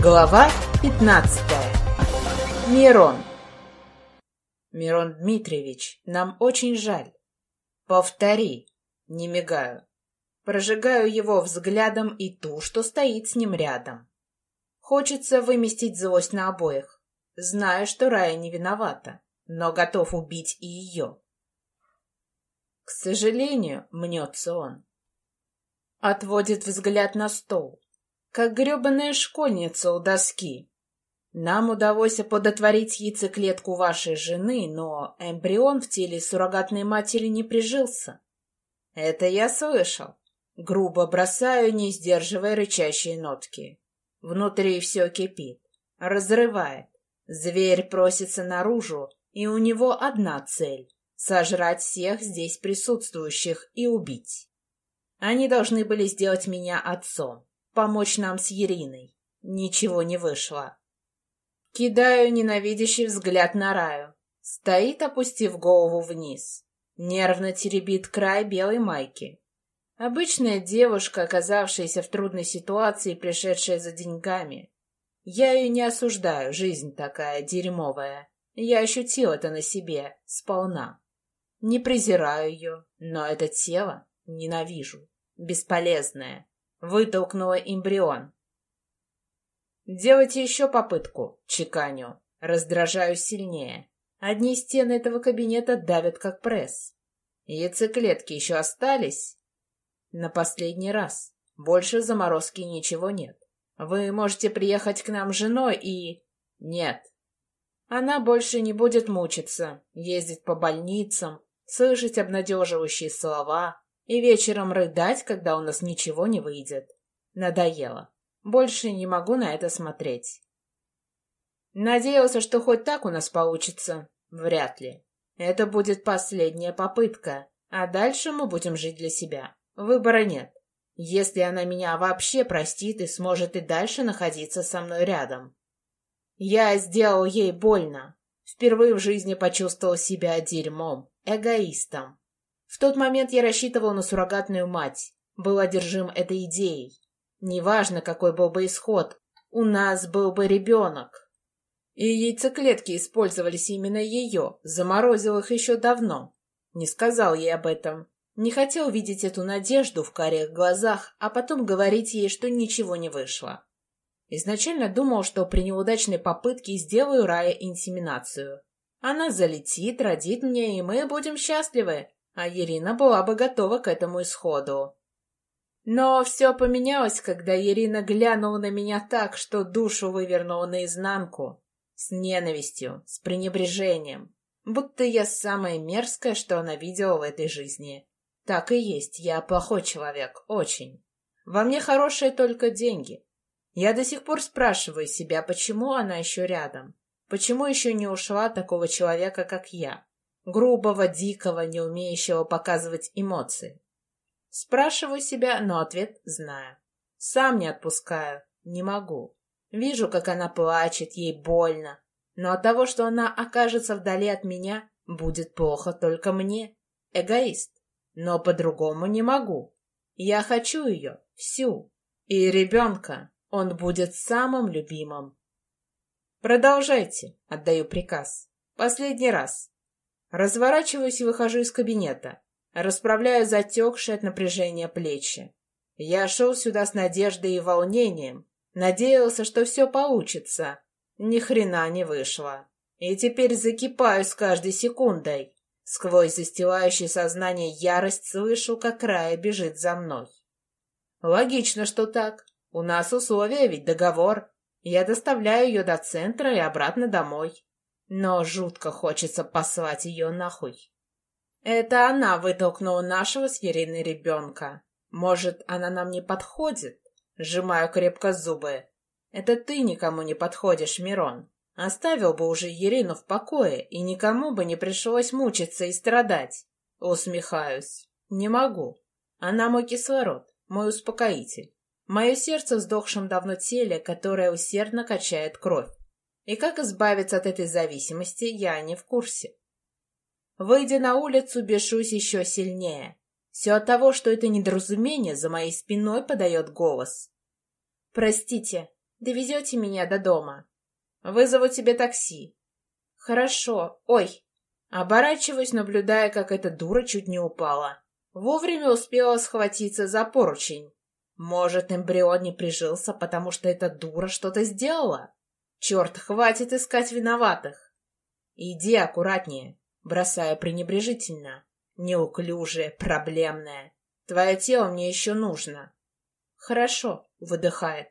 Глава 15. Мирон. Мирон Дмитриевич, нам очень жаль. Повтори. Не мигаю. Прожигаю его взглядом и ту, что стоит с ним рядом. Хочется выместить злость на обоих. Знаю, что Рая не виновата, но готов убить и ее. К сожалению, мнется он. Отводит взгляд на стол как гребаная школьница у доски. Нам удалось оплодотворить яйцеклетку вашей жены, но эмбрион в теле суррогатной матери не прижился. Это я слышал. Грубо бросаю, не сдерживая рычащие нотки. Внутри все кипит, разрывает. Зверь просится наружу, и у него одна цель — сожрать всех здесь присутствующих и убить. Они должны были сделать меня отцом помочь нам с Ериной. Ничего не вышло. Кидаю ненавидящий взгляд на Раю. Стоит, опустив голову вниз. Нервно теребит край белой майки. Обычная девушка, оказавшаяся в трудной ситуации, пришедшая за деньгами. Я ее не осуждаю, жизнь такая дерьмовая. Я ощутил это на себе, сполна. Не презираю ее, но это тело ненавижу. Бесполезное. Вытолкнула эмбрион. «Делайте еще попытку», — чеканю. Раздражаю сильнее. Одни стены этого кабинета давят, как пресс. Яйцеклетки еще остались? На последний раз. Больше заморозки ничего нет. Вы можете приехать к нам с женой и... Нет. Она больше не будет мучиться, ездить по больницам, слышать обнадеживающие слова, и вечером рыдать, когда у нас ничего не выйдет. Надоело. Больше не могу на это смотреть. Надеялся, что хоть так у нас получится. Вряд ли. Это будет последняя попытка, а дальше мы будем жить для себя. Выбора нет. Если она меня вообще простит и сможет и дальше находиться со мной рядом. Я сделал ей больно. Впервые в жизни почувствовал себя дерьмом, эгоистом. В тот момент я рассчитывал на суррогатную мать, был одержим этой идеей. Неважно, какой был бы исход, у нас был бы ребенок. И яйцеклетки использовались именно ее, заморозил их еще давно. Не сказал ей об этом. Не хотел видеть эту надежду в карих глазах, а потом говорить ей, что ничего не вышло. Изначально думал, что при неудачной попытке сделаю Рае инсеминацию. Она залетит, родит мне, и мы будем счастливы а Ирина была бы готова к этому исходу. Но все поменялось, когда Ирина глянула на меня так, что душу вывернула наизнанку. С ненавистью, с пренебрежением. Будто я самое мерзкое, что она видела в этой жизни. Так и есть, я плохой человек, очень. Во мне хорошие только деньги. Я до сих пор спрашиваю себя, почему она еще рядом? Почему еще не ушла от такого человека, как я? Грубого, дикого, не умеющего показывать эмоции. Спрашиваю себя, но ответ знаю. Сам не отпускаю, не могу. Вижу, как она плачет, ей больно. Но от того, что она окажется вдали от меня, будет плохо только мне. Эгоист. Но по-другому не могу. Я хочу ее, всю. И ребенка. Он будет самым любимым. Продолжайте, отдаю приказ. Последний раз. Разворачиваюсь и выхожу из кабинета. Расправляю затекшие от напряжения плечи. Я шел сюда с надеждой и волнением. Надеялся, что все получится. Ни хрена не вышло. И теперь закипаю с каждой секундой. Сквозь застилающее сознание ярость слышу, как Рая бежит за мной. Логично, что так. У нас условия, ведь договор. Я доставляю ее до центра и обратно домой но жутко хочется послать ее нахуй. Это она вытолкнула нашего с Ериной ребенка. Может, она нам не подходит? Сжимаю крепко зубы. Это ты никому не подходишь, Мирон. Оставил бы уже Ерину в покое, и никому бы не пришлось мучиться и страдать. Усмехаюсь. Не могу. Она мой кислород, мой успокоитель. Мое сердце в сдохшем давно теле, которое усердно качает кровь. И как избавиться от этой зависимости, я не в курсе. Выйдя на улицу, бешусь еще сильнее. Все от того, что это недоразумение за моей спиной подает голос. «Простите», Довезете меня до дома? Вызову тебе такси. Хорошо. Ой. Оборачиваюсь, наблюдая, как эта дура чуть не упала. Вовремя успела схватиться за поручень. Может, эмбрион не прижился, потому что эта дура что-то сделала? Черт, хватит искать виноватых. Иди аккуратнее, бросаю пренебрежительно. Неуклюжая, проблемная. Твое тело мне еще нужно. Хорошо, выдыхает.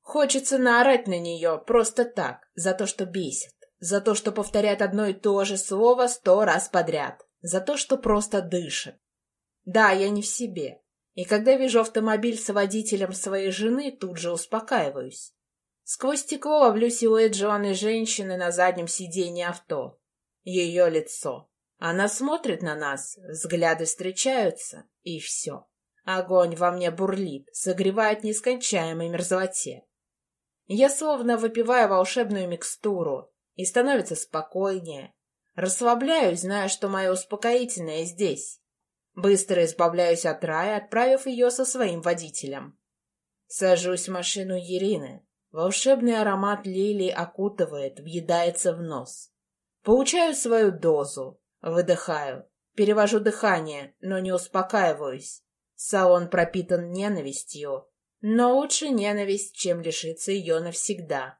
Хочется наорать на нее просто так, за то, что бесит, за то, что повторяет одно и то же слово сто раз подряд, за то, что просто дышит. Да, я не в себе. И когда вижу автомобиль с водителем своей жены, тут же успокаиваюсь. Сквозь стекло ловлю силуэт жеванной женщины на заднем сиденье авто. Ее лицо. Она смотрит на нас, взгляды встречаются, и все. Огонь во мне бурлит, согревает нескончаемой мерзлоте. Я словно выпиваю волшебную микстуру, и становится спокойнее. Расслабляюсь, зная, что мое успокоительное здесь. Быстро избавляюсь от рая, отправив ее со своим водителем. Сажусь в машину Ирины. Волшебный аромат лилии окутывает, въедается в нос. Получаю свою дозу, выдыхаю, перевожу дыхание, но не успокаиваюсь. Салон пропитан ненавистью, но лучше ненависть, чем лишиться ее навсегда.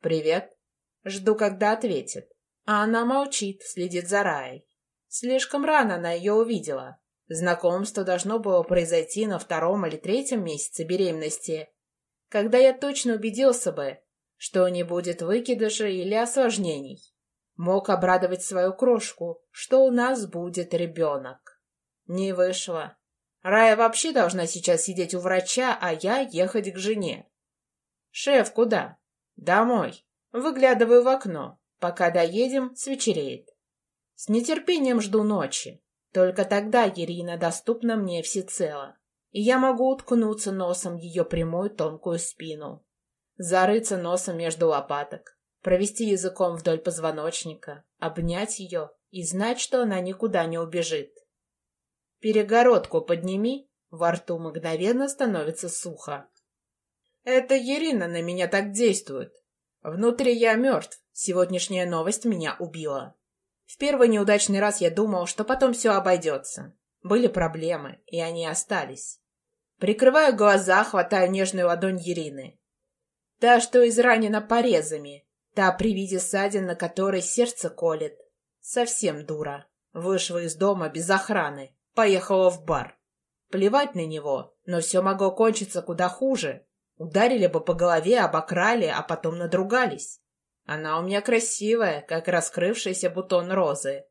«Привет». Жду, когда ответит. А она молчит, следит за Раей. Слишком рано она ее увидела. Знакомство должно было произойти на втором или третьем месяце беременности, когда я точно убедился бы, что не будет выкидыша или осложнений. Мог обрадовать свою крошку, что у нас будет ребенок. Не вышло. Рая вообще должна сейчас сидеть у врача, а я ехать к жене. «Шеф, куда?» «Домой. Выглядываю в окно. Пока доедем, свечереет. С нетерпением жду ночи. Только тогда Ирина доступна мне всецело, и я могу уткнуться носом в ее прямую тонкую спину, зарыться носом между лопаток, провести языком вдоль позвоночника, обнять ее и знать, что она никуда не убежит. Перегородку подними, во рту мгновенно становится сухо. Это Ирина на меня так действует. Внутри я мертв, сегодняшняя новость меня убила. В первый неудачный раз я думал, что потом все обойдется. Были проблемы, и они остались. Прикрываю глаза, хватаю нежную ладонь Ирины. Та, что изранена порезами, та при виде ссадин, на которой сердце колет. Совсем дура. Вышла из дома без охраны. Поехала в бар. Плевать на него, но все могло кончиться куда хуже. Ударили бы по голове, обокрали, а потом надругались. Она у меня красивая, как раскрывшийся бутон розы.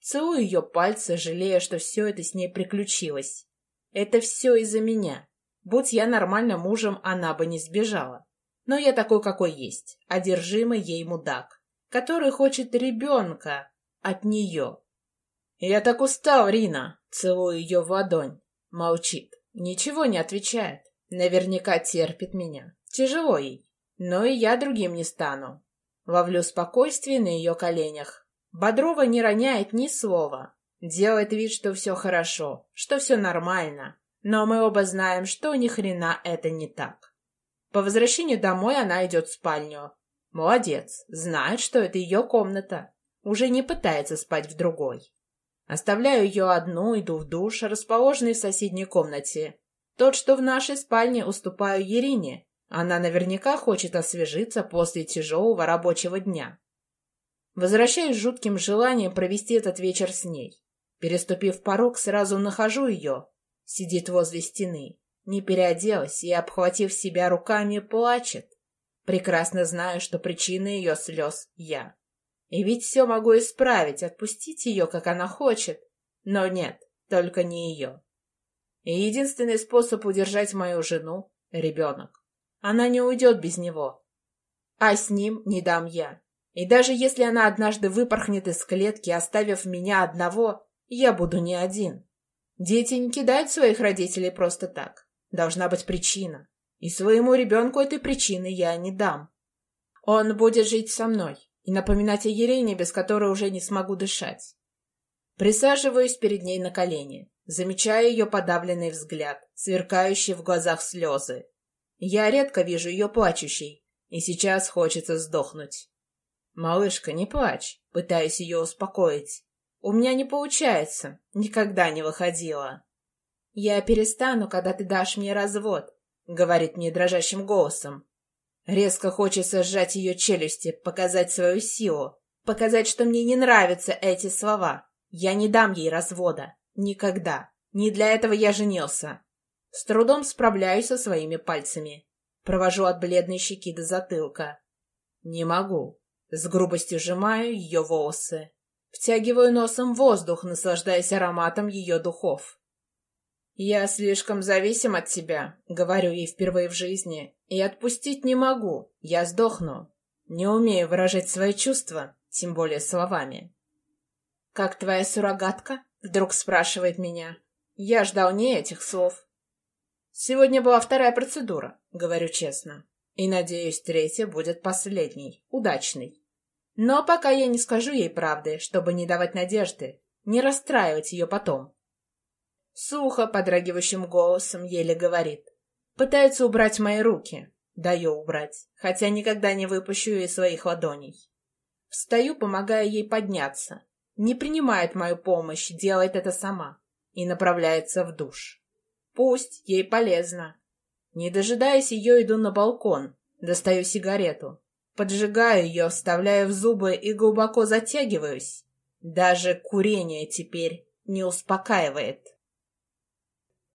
Целую ее пальцы, жалея, что все это с ней приключилось. Это все из-за меня. Будь я нормальным мужем, она бы не сбежала. Но я такой, какой есть, одержимый ей мудак, который хочет ребенка от нее. Я так устал, Рина. Целую ее в ладонь. Молчит. Ничего не отвечает. Наверняка терпит меня. Тяжело ей. Но и я другим не стану. Ловлю спокойствие на ее коленях. Бодрова не роняет ни слова. Делает вид, что все хорошо, что все нормально. Но мы оба знаем, что ни хрена это не так. По возвращению домой она идет в спальню. Молодец, знает, что это ее комната. Уже не пытается спать в другой. Оставляю ее одну, иду в душ, расположенный в соседней комнате. Тот, что в нашей спальне, уступаю Ерине, она наверняка хочет освежиться после тяжелого рабочего дня. Возвращаюсь с жутким желанием провести этот вечер с ней. Переступив порог, сразу нахожу ее. Сидит возле стены, не переоделась и, обхватив себя руками, плачет. Прекрасно знаю, что причина ее слез — я. И ведь все могу исправить, отпустить ее, как она хочет. Но нет, только не ее. И единственный способ удержать мою жену — ребенок. Она не уйдет без него. А с ним не дам я. И даже если она однажды выпорхнет из клетки, оставив меня одного, я буду не один. Дети не кидают своих родителей просто так. Должна быть причина. И своему ребенку этой причины я не дам. Он будет жить со мной и напоминать о Елене, без которой уже не смогу дышать. Присаживаюсь перед ней на колени, замечая ее подавленный взгляд, сверкающие в глазах слезы, Я редко вижу ее плачущей, и сейчас хочется сдохнуть. «Малышка, не плачь», — пытаюсь ее успокоить. «У меня не получается, никогда не выходила». «Я перестану, когда ты дашь мне развод», — говорит мне дрожащим голосом. Резко хочется сжать ее челюсти, показать свою силу, показать, что мне не нравятся эти слова. Я не дам ей развода. Никогда. Не для этого я женился. С трудом справляюсь со своими пальцами. Провожу от бледной щеки до затылка. Не могу. С грубостью сжимаю ее волосы. Втягиваю носом воздух, наслаждаясь ароматом ее духов. «Я слишком зависим от тебя», — говорю ей впервые в жизни, — «и отпустить не могу, я сдохну. Не умею выражать свои чувства, тем более словами». «Как твоя суррогатка?» — вдруг спрашивает меня. Я ждал не этих слов. «Сегодня была вторая процедура», — говорю честно. «И, надеюсь, третья будет последней, удачной. Но пока я не скажу ей правды, чтобы не давать надежды, не расстраивать ее потом. Сухо, подрагивающим голосом еле говорит. Пытается убрать мои руки. Даю убрать, хотя никогда не выпущу из своих ладоней. Встаю, помогая ей подняться. Не принимает мою помощь, делает это сама. И направляется в душ. Пусть, ей полезно. Не дожидаясь ее, иду на балкон. Достаю сигарету. Поджигаю ее, вставляю в зубы и глубоко затягиваюсь. Даже курение теперь не успокаивает.